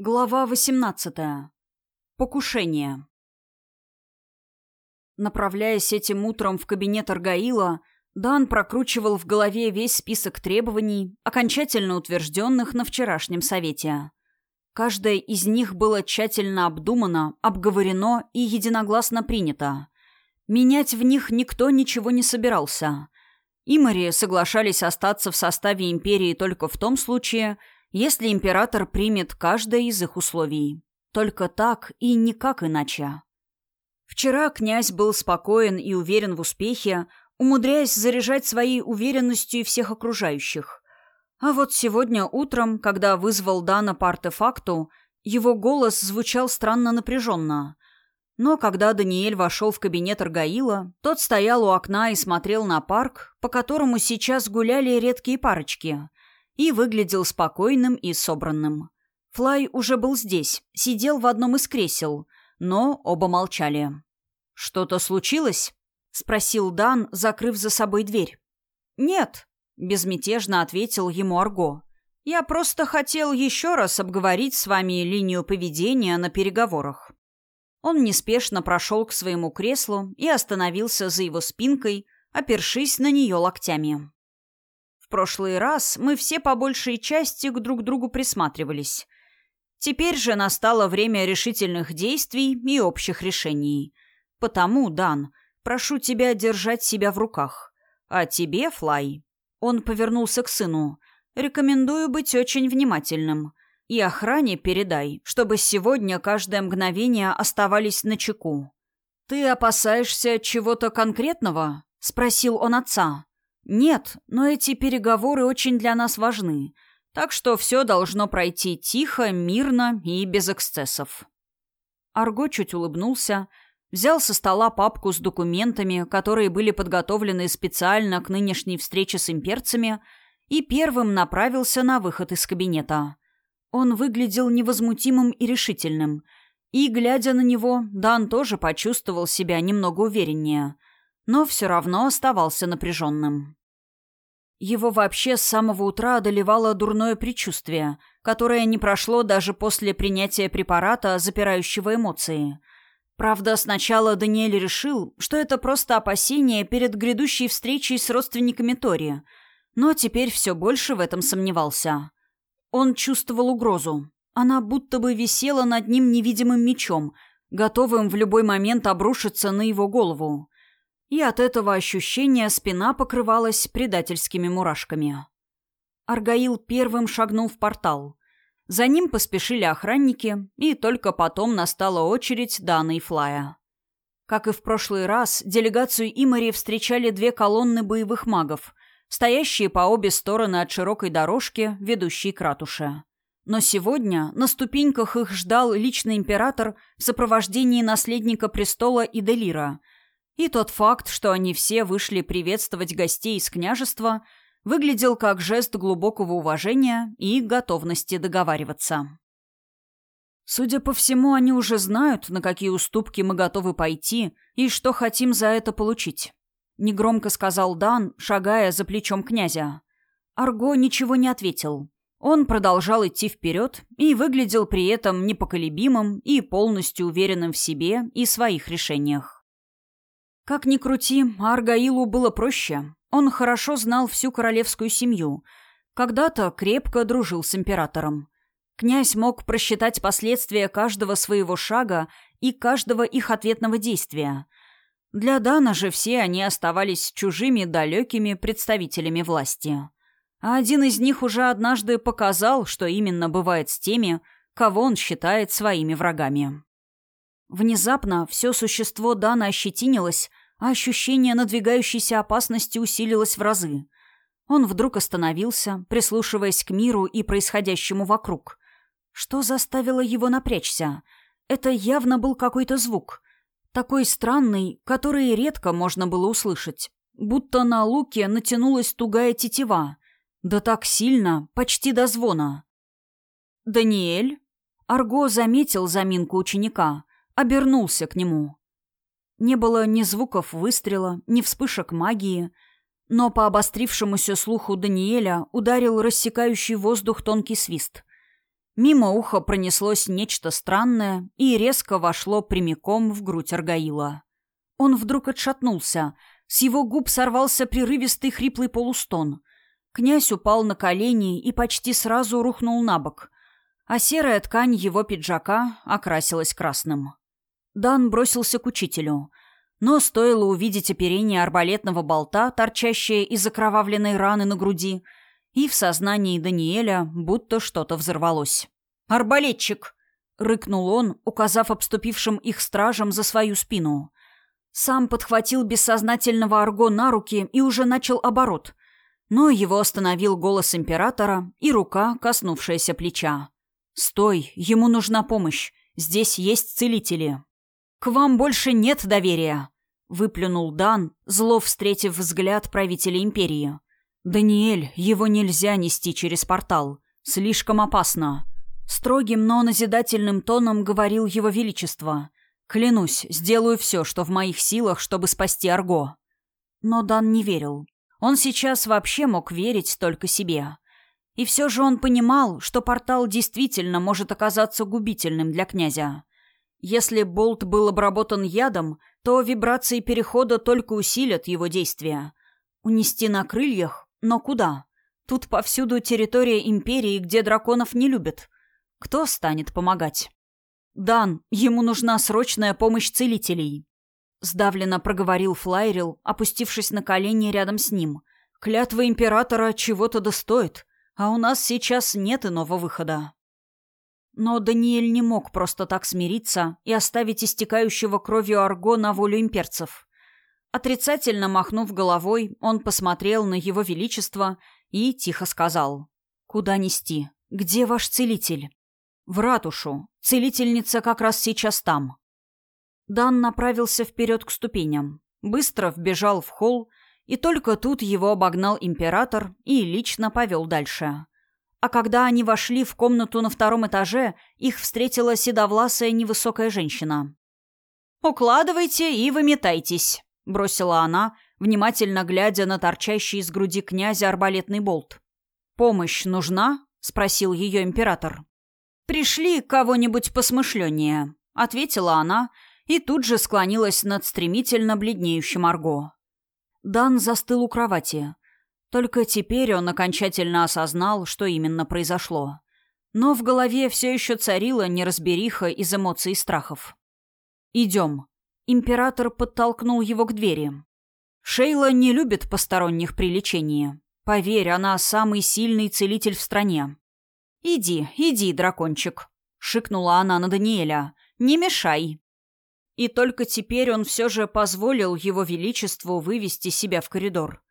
Глава 18. Покушение. Направляясь этим утром в кабинет Аргаила, Дан прокручивал в голове весь список требований, окончательно утвержденных на вчерашнем совете. Каждое из них было тщательно обдумано, обговорено и единогласно принято. Менять в них никто ничего не собирался. Имари соглашались остаться в составе империи только в том случае, если император примет каждое из их условий. Только так и никак иначе. Вчера князь был спокоен и уверен в успехе, умудряясь заряжать своей уверенностью всех окружающих. А вот сегодня утром, когда вызвал Дана по артефакту, его голос звучал странно напряженно. Но когда Даниэль вошел в кабинет Аргаила, тот стоял у окна и смотрел на парк, по которому сейчас гуляли редкие парочки, и выглядел спокойным и собранным. Флай уже был здесь, сидел в одном из кресел, но оба молчали. «Что-то случилось?» — спросил Дан, закрыв за собой дверь. «Нет», — безмятежно ответил ему Арго. «Я просто хотел еще раз обговорить с вами линию поведения на переговорах». Он неспешно прошел к своему креслу и остановился за его спинкой, опершись на нее локтями. Прошлый раз мы все по большей части к друг другу присматривались. Теперь же настало время решительных действий и общих решений. Потому, Дан, прошу тебя держать себя в руках. А тебе, Флай, он повернулся к сыну, рекомендую быть очень внимательным. И охране передай, чтобы сегодня каждое мгновение оставались на чеку. «Ты опасаешься чего-то конкретного?» — спросил он отца. «Нет, но эти переговоры очень для нас важны, так что все должно пройти тихо, мирно и без эксцессов». Арго чуть улыбнулся, взял со стола папку с документами, которые были подготовлены специально к нынешней встрече с имперцами, и первым направился на выход из кабинета. Он выглядел невозмутимым и решительным, и, глядя на него, Дан тоже почувствовал себя немного увереннее, но все равно оставался напряженным. Его вообще с самого утра одолевало дурное предчувствие, которое не прошло даже после принятия препарата, запирающего эмоции. Правда, сначала Даниэль решил, что это просто опасение перед грядущей встречей с родственниками Тори, но теперь все больше в этом сомневался. Он чувствовал угрозу. Она будто бы висела над ним невидимым мечом, готовым в любой момент обрушиться на его голову и от этого ощущения спина покрывалась предательскими мурашками. Аргаил первым шагнул в портал. За ним поспешили охранники, и только потом настала очередь Даны и Флая. Как и в прошлый раз, делегацию Имари встречали две колонны боевых магов, стоящие по обе стороны от широкой дорожки, ведущей к ратуше. Но сегодня на ступеньках их ждал личный император в сопровождении наследника престола Иделира – и тот факт, что они все вышли приветствовать гостей из княжества, выглядел как жест глубокого уважения и готовности договариваться. Судя по всему, они уже знают, на какие уступки мы готовы пойти и что хотим за это получить. Негромко сказал Дан, шагая за плечом князя. Арго ничего не ответил. Он продолжал идти вперед и выглядел при этом непоколебимым и полностью уверенным в себе и своих решениях. Как ни крути, Аргаилу было проще. Он хорошо знал всю королевскую семью. Когда-то крепко дружил с императором. Князь мог просчитать последствия каждого своего шага и каждого их ответного действия. Для Дана же все они оставались чужими далекими представителями власти. А один из них уже однажды показал, что именно бывает с теми, кого он считает своими врагами. Внезапно все существо Дана ощетинилось, а ощущение надвигающейся опасности усилилось в разы. Он вдруг остановился, прислушиваясь к миру и происходящему вокруг. Что заставило его напрячься? Это явно был какой-то звук. Такой странный, который редко можно было услышать. Будто на луке натянулась тугая тетива. Да так сильно, почти до звона. «Даниэль?» Арго заметил заминку ученика, обернулся к нему. Не было ни звуков выстрела, ни вспышек магии, но по обострившемуся слуху Даниэля ударил рассекающий воздух тонкий свист. Мимо уха пронеслось нечто странное и резко вошло прямиком в грудь Аргаила. Он вдруг отшатнулся. С его губ сорвался прерывистый хриплый полустон. Князь упал на колени и почти сразу рухнул на бок, а серая ткань его пиджака окрасилась красным. Дан бросился к учителю, но стоило увидеть оперение арбалетного болта, торчащее из окровавленной раны на груди, и в сознании Даниэля будто что-то взорвалось. «Арбалетчик!» — рыкнул он, указав обступившим их стражам за свою спину. Сам подхватил бессознательного Арго на руки и уже начал оборот, но его остановил голос императора и рука, коснувшаяся плеча. «Стой, ему нужна помощь. Здесь есть целители». «К вам больше нет доверия», — выплюнул Дан, зло встретив взгляд правителя империи. «Даниэль, его нельзя нести через портал. Слишком опасно». Строгим, но назидательным тоном говорил его величество. «Клянусь, сделаю все, что в моих силах, чтобы спасти Арго». Но Дан не верил. Он сейчас вообще мог верить только себе. И все же он понимал, что портал действительно может оказаться губительным для князя. Если болт был обработан ядом, то вибрации перехода только усилят его действия. Унести на крыльях но куда? Тут повсюду территория империи, где драконов не любят. Кто станет помогать? «Дан, ему нужна срочная помощь целителей», — сдавленно проговорил Флайрил, опустившись на колени рядом с ним. «Клятва императора чего-то достоит, а у нас сейчас нет иного выхода». Но Даниэль не мог просто так смириться и оставить истекающего кровью Арго на волю имперцев. Отрицательно махнув головой, он посмотрел на его величество и тихо сказал. «Куда нести? Где ваш целитель?» «В ратушу. Целительница как раз сейчас там». Дан направился вперед к ступеням. Быстро вбежал в холл, и только тут его обогнал император и лично повел дальше. А когда они вошли в комнату на втором этаже, их встретила седовласая невысокая женщина. «Укладывайте и выметайтесь», бросила она, внимательно глядя на торчащий из груди князя арбалетный болт. «Помощь нужна?» — спросил ее император. «Пришли кого-нибудь посмышленнее», — ответила она и тут же склонилась над стремительно бледнеющим Арго. Дан застыл у кровати. Только теперь он окончательно осознал, что именно произошло. Но в голове все еще царила неразбериха из эмоций и страхов. «Идем», Император подтолкнул его к двери. «Шейла не любит посторонних при лечении. Поверь, она самый сильный целитель в стране». «Иди, иди, дракончик», — шикнула она на Даниэля. «Не мешай». И только теперь он все же позволил его величеству вывести себя в коридор.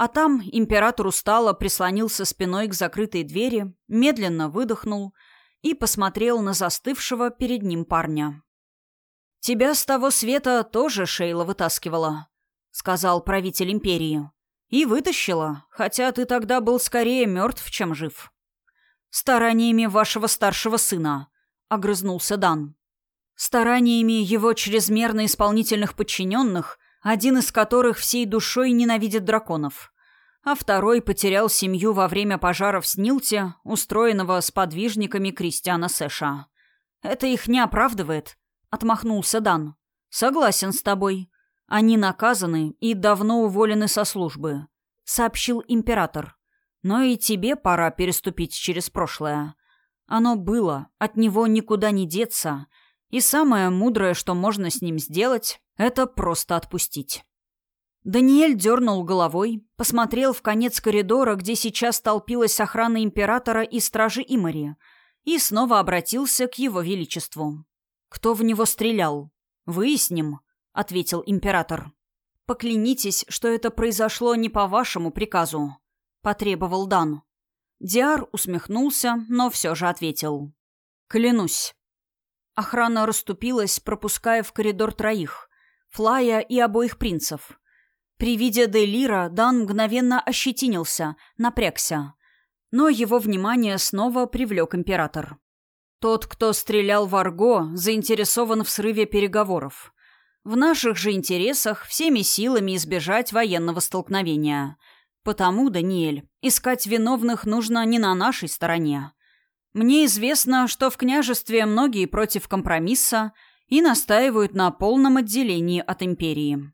А там император устало прислонился спиной к закрытой двери, медленно выдохнул и посмотрел на застывшего перед ним парня. «Тебя с того света тоже Шейла вытаскивала», — сказал правитель империи. «И вытащила, хотя ты тогда был скорее мертв, чем жив». «Стараниями вашего старшего сына», — огрызнулся Дан. «Стараниями его чрезмерно исполнительных подчиненных, один из которых всей душой ненавидит драконов, а второй потерял семью во время пожара в Снилте, устроенного с подвижниками Кристиана Сэша. Это их не оправдывает, — отмахнулся Дан. «Согласен с тобой. Они наказаны и давно уволены со службы», — сообщил император. «Но и тебе пора переступить через прошлое. Оно было, от него никуда не деться, и самое мудрое, что можно с ним сделать, это просто отпустить». Даниэль дернул головой, посмотрел в конец коридора, где сейчас толпилась охрана императора и стражи Имари, и снова обратился к его величеству. «Кто в него стрелял?» «Выясним», — ответил император. «Поклянитесь, что это произошло не по вашему приказу», — потребовал Дан. Диар усмехнулся, но все же ответил. «Клянусь». Охрана расступилась, пропуская в коридор троих — Флая и обоих принцев. При виде Делира Дан мгновенно ощетинился, напрягся. Но его внимание снова привлек император. Тот, кто стрелял в Арго, заинтересован в срыве переговоров. В наших же интересах всеми силами избежать военного столкновения. Потому, Даниэль, искать виновных нужно не на нашей стороне. Мне известно, что в княжестве многие против компромисса и настаивают на полном отделении от империи.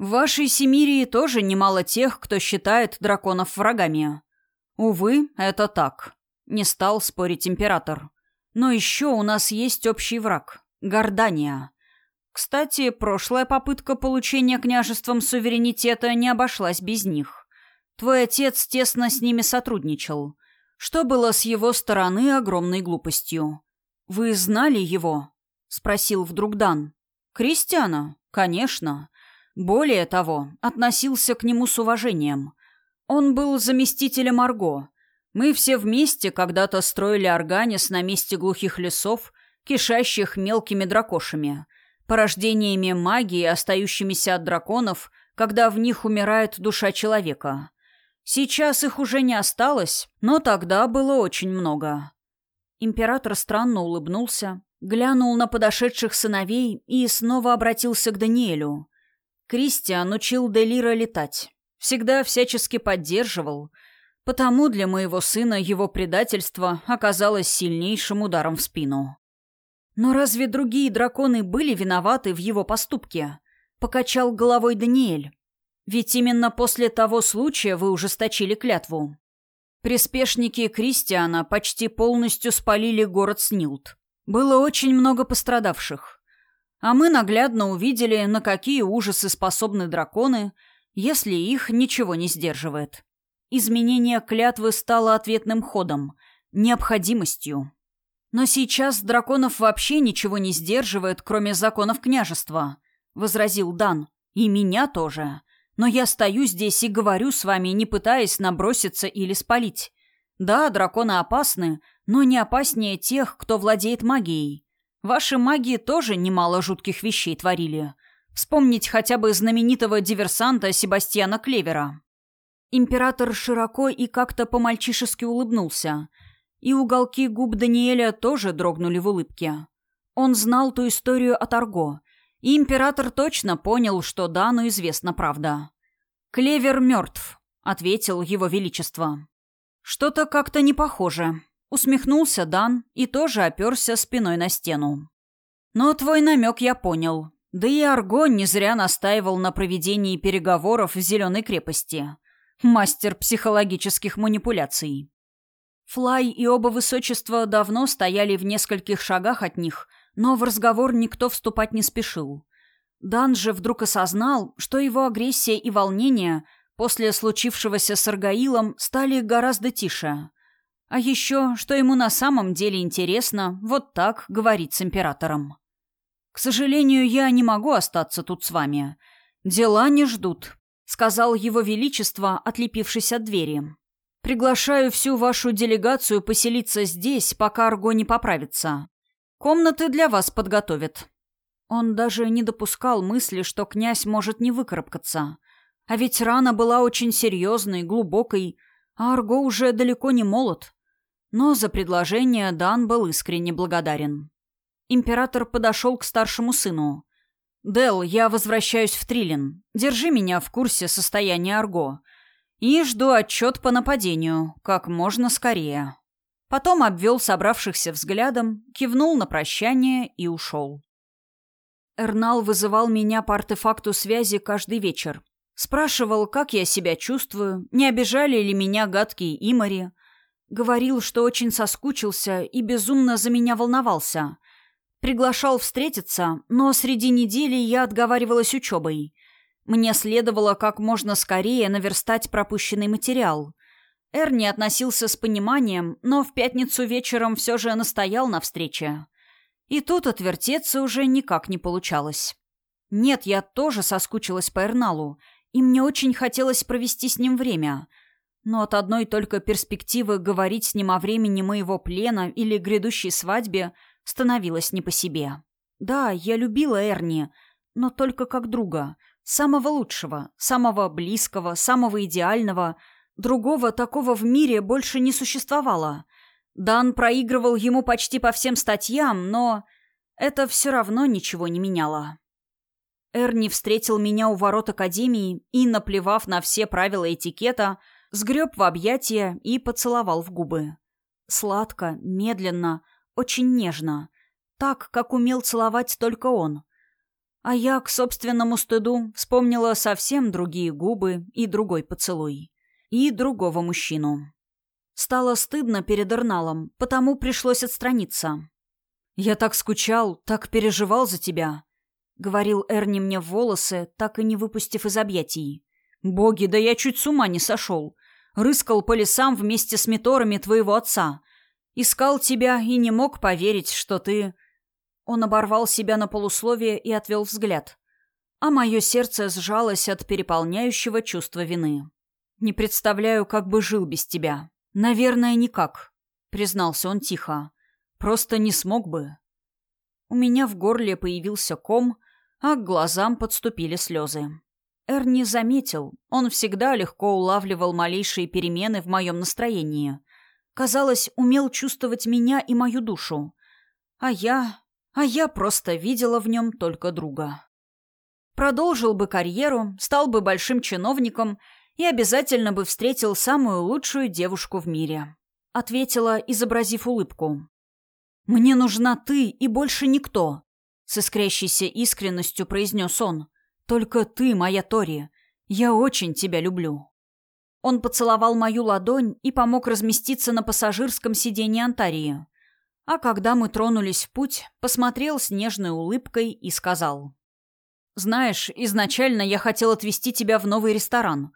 В вашей Семирии тоже немало тех, кто считает драконов врагами. Увы, это так. Не стал спорить император. Но еще у нас есть общий враг – Гордания. Кстати, прошлая попытка получения княжеством суверенитета не обошлась без них. Твой отец тесно с ними сотрудничал, что было с его стороны огромной глупостью. Вы знали его? спросил вдруг Дан. Кристиана? Конечно. Более того, относился к нему с уважением. Он был заместителем Арго. Мы все вместе когда-то строили Арганис на месте глухих лесов, кишащих мелкими дракошами – порождениями магии, остающимися от драконов, когда в них умирает душа человека. Сейчас их уже не осталось, но тогда было очень много. Император странно улыбнулся, глянул на подошедших сыновей и снова обратился к Даниэлю. Кристиан учил Делира летать. Всегда всячески поддерживал. Потому для моего сына его предательство оказалось сильнейшим ударом в спину. Но разве другие драконы были виноваты в его поступке? Покачал головой Даниэль. Ведь именно после того случая вы ужесточили клятву. Приспешники Кристиана почти полностью спалили город Снилд. Было очень много пострадавших. А мы наглядно увидели, на какие ужасы способны драконы, если их ничего не сдерживает. Изменение клятвы стало ответным ходом, необходимостью. Но сейчас драконов вообще ничего не сдерживает, кроме законов княжества, возразил Дан. И меня тоже. Но я стою здесь и говорю с вами, не пытаясь наброситься или спалить. Да, драконы опасны, но не опаснее тех, кто владеет магией. Ваши маги тоже немало жутких вещей творили. Вспомнить хотя бы знаменитого диверсанта Себастьяна Клевера. Император широко и как-то по-мальчишески улыбнулся – и уголки губ Даниэля тоже дрогнули в улыбке. Он знал ту историю от Арго, и император точно понял, что Дану известна правда. «Клевер мертв», — ответил его величество. «Что-то как-то не похоже», — усмехнулся Дан и тоже оперся спиной на стену. «Но твой намек я понял. Да и Арго не зря настаивал на проведении переговоров в Зеленой крепости. Мастер психологических манипуляций. Флай и оба высочества давно стояли в нескольких шагах от них, но в разговор никто вступать не спешил. Дан же вдруг осознал, что его агрессия и волнение после случившегося с Аргаилом стали гораздо тише. А еще, что ему на самом деле интересно вот так говорить с императором. «К сожалению, я не могу остаться тут с вами. Дела не ждут», — сказал его величество, отлепившись от двери. Приглашаю всю вашу делегацию поселиться здесь, пока Арго не поправится. Комнаты для вас подготовят». Он даже не допускал мысли, что князь может не выкарабкаться. А ведь рана была очень серьезной, глубокой, а Арго уже далеко не молод. Но за предложение Дан был искренне благодарен. Император подошел к старшему сыну. «Дел, я возвращаюсь в Трилин. Держи меня в курсе состояния Арго. И жду отчет по нападению, как можно скорее. Потом обвел собравшихся взглядом, кивнул на прощание и ушел. Эрнал вызывал меня по артефакту связи каждый вечер. Спрашивал, как я себя чувствую, не обижали ли меня гадкие имари. Говорил, что очень соскучился и безумно за меня волновался. Приглашал встретиться, но среди недели я отговаривалась учебой. Мне следовало как можно скорее наверстать пропущенный материал. Эрни относился с пониманием, но в пятницу вечером все же настоял на встрече. И тут отвертеться уже никак не получалось. Нет, я тоже соскучилась по Эрналу, и мне очень хотелось провести с ним время. Но от одной только перспективы говорить с ним о времени моего плена или грядущей свадьбе становилось не по себе. Да, я любила Эрни, но только как друга — Самого лучшего, самого близкого, самого идеального. Другого такого в мире больше не существовало. Дан проигрывал ему почти по всем статьям, но это все равно ничего не меняло. Эрни встретил меня у ворот Академии и, наплевав на все правила этикета, сгреб в объятия и поцеловал в губы. Сладко, медленно, очень нежно. Так, как умел целовать только он. А я, к собственному стыду, вспомнила совсем другие губы и другой поцелуй. И другого мужчину. Стало стыдно перед Эрналом, потому пришлось отстраниться. «Я так скучал, так переживал за тебя», — говорил Эрни мне в волосы, так и не выпустив из объятий. «Боги, да я чуть с ума не сошел. Рыскал по лесам вместе с меторами твоего отца. Искал тебя и не мог поверить, что ты...» Он оборвал себя на полусловие и отвел взгляд. А мое сердце сжалось от переполняющего чувства вины. «Не представляю, как бы жил без тебя. Наверное, никак», — признался он тихо. «Просто не смог бы». У меня в горле появился ком, а к глазам подступили слезы. Эрни заметил, он всегда легко улавливал малейшие перемены в моем настроении. Казалось, умел чувствовать меня и мою душу. А я... а я просто видела в нем только друга. Продолжил бы карьеру, стал бы большим чиновником и обязательно бы встретил самую лучшую девушку в мире. Ответила, изобразив улыбку. «Мне нужна ты и больше никто», — с искрящейся искренностью произнес он. «Только ты, моя Тори. Я очень тебя люблю». Он поцеловал мою ладонь и помог разместиться на пассажирском сиденье Антарии. А когда мы тронулись в путь, посмотрел с нежной улыбкой и сказал. «Знаешь, изначально я хотел отвезти тебя в новый ресторан.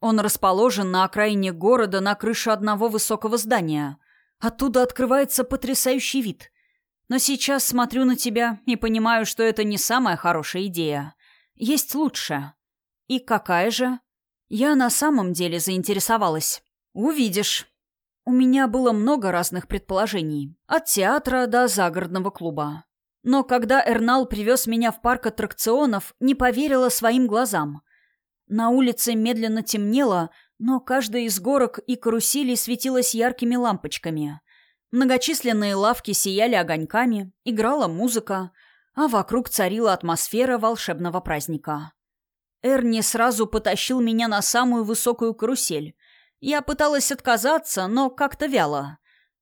Он расположен на окраине города на крыше одного высокого здания. Оттуда открывается потрясающий вид. Но сейчас смотрю на тебя и понимаю, что это не самая хорошая идея. Есть лучше. И какая же? Я на самом деле заинтересовалась. Увидишь. У меня было много разных предположений. От театра до загородного клуба. Но когда Эрнал привез меня в парк аттракционов, не поверила своим глазам. На улице медленно темнело, но каждая из горок и каруселей светилась яркими лампочками. Многочисленные лавки сияли огоньками, играла музыка — а вокруг царила атмосфера волшебного праздника. Эрни сразу потащил меня на самую высокую карусель. Я пыталась отказаться, но как-то вяло.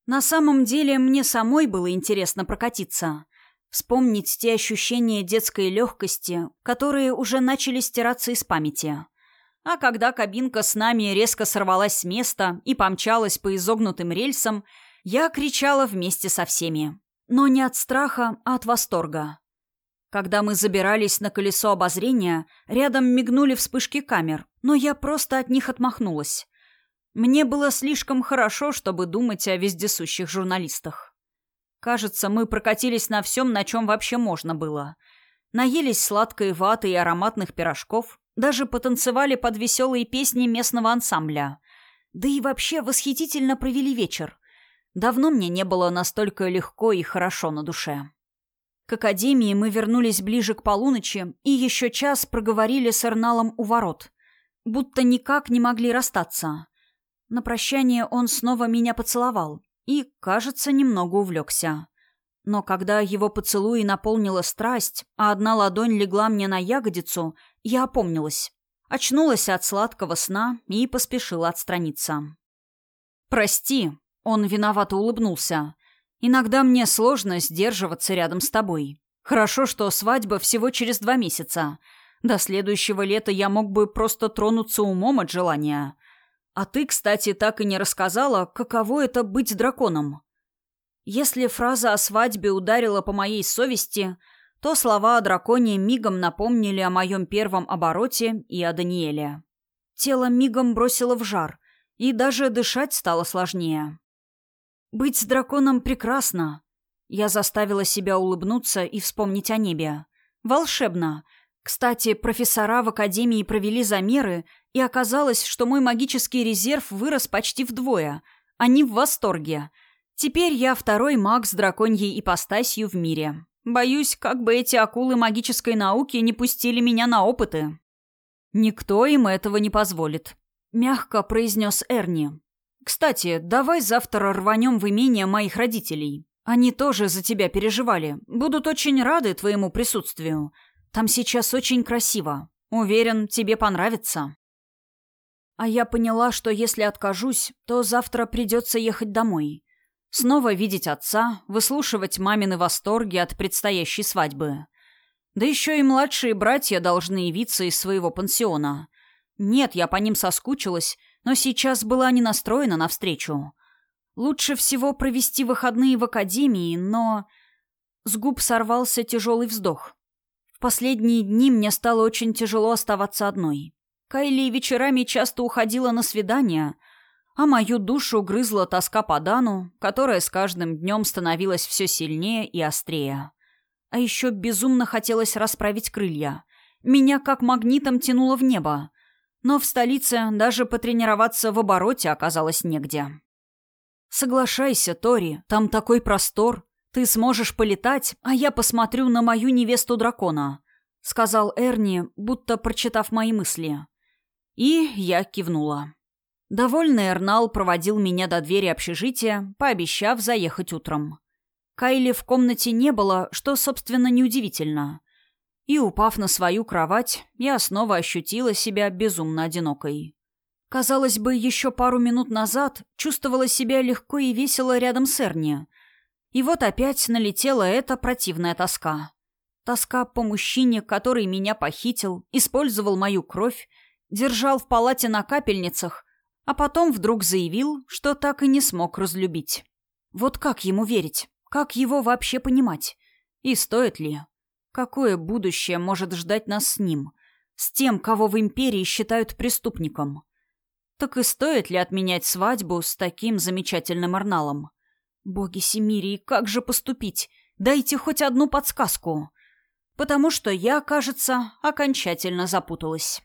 На самом деле мне самой было интересно прокатиться. Вспомнить те ощущения детской легкости, которые уже начали стираться из памяти. А когда кабинка с нами резко сорвалась с места и помчалась по изогнутым рельсам, я кричала вместе со всеми. Но не от страха, а от восторга. Когда мы забирались на колесо обозрения, рядом мигнули вспышки камер, но я просто от них отмахнулась. Мне было слишком хорошо, чтобы думать о вездесущих журналистах. Кажется, мы прокатились на всем, на чем вообще можно было. Наелись сладкой ваты и ароматных пирожков, даже потанцевали под веселые песни местного ансамбля. Да и вообще восхитительно провели вечер. Давно мне не было настолько легко и хорошо на душе. К академии мы вернулись ближе к полуночи и еще час проговорили с Эрналом у ворот. Будто никак не могли расстаться. На прощание он снова меня поцеловал и, кажется, немного увлекся. Но когда его поцелуи наполнила страсть, а одна ладонь легла мне на ягодицу, я опомнилась. Очнулась от сладкого сна и поспешила отстраниться. «Прости», — он виновато улыбнулся. Иногда мне сложно сдерживаться рядом с тобой. Хорошо, что свадьба всего через два месяца. До следующего лета я мог бы просто тронуться умом от желания. А ты, кстати, так и не рассказала, каково это быть драконом. Если фраза о свадьбе ударила по моей совести, то слова о драконе мигом напомнили о моем первом обороте и о Даниэле. Тело мигом бросило в жар, и даже дышать стало сложнее. Быть с драконом прекрасно. Я заставила себя улыбнуться и вспомнить о небе. Волшебно. Кстати, профессора в академии провели замеры, и оказалось, что мой магический резерв вырос почти вдвое. Они в восторге. Теперь я второй маг с драконьей ипостасью в мире. Боюсь, как бы эти акулы магической науки не пустили меня на опыты. Никто им этого не позволит. Мягко произнес Эрни. Кстати, давай завтра рванем в имение моих родителей. Они тоже за тебя переживали. Будут очень рады твоему присутствию. Там сейчас очень красиво. Уверен, тебе понравится. А я поняла, что если откажусь, то завтра придется ехать домой. Снова видеть отца, выслушивать мамины восторги от предстоящей свадьбы. Да еще и младшие братья должны явиться из своего пансиона. Нет, я по ним соскучилась, но сейчас была не настроена навстречу. Лучше всего провести выходные в академии, но... С губ сорвался тяжелый вздох. В последние дни мне стало очень тяжело оставаться одной. Кайли вечерами часто уходила на свидания, а мою душу грызла тоска по Дану, которая с каждым днем становилась все сильнее и острее. А еще безумно хотелось расправить крылья. Меня как магнитом тянуло в небо. Но в столице даже потренироваться в обороте оказалось негде. «Соглашайся, Тори, там такой простор. Ты сможешь полетать, а я посмотрю на мою невесту дракона», — сказал Эрни, будто прочитав мои мысли. И я кивнула. Довольный Эрнал проводил меня до двери общежития, пообещав заехать утром. Кайли в комнате не было, что, собственно, неудивительно. И, упав на свою кровать, я снова ощутила себя безумно одинокой. Казалось бы, еще пару минут назад чувствовала себя легко и весело рядом с Эрни. И вот опять налетела эта противная тоска. Тоска по мужчине, который меня похитил, использовал мою кровь, держал в палате на капельницах, а потом вдруг заявил, что так и не смог разлюбить. Вот как ему верить? Как его вообще понимать? И стоит ли? Какое будущее может ждать нас с ним? С тем, кого в империи считают преступником? Так и стоит ли отменять свадьбу с таким замечательным Арналом? Боги Семирии, как же поступить? Дайте хоть одну подсказку. Потому что я, кажется, окончательно запуталась.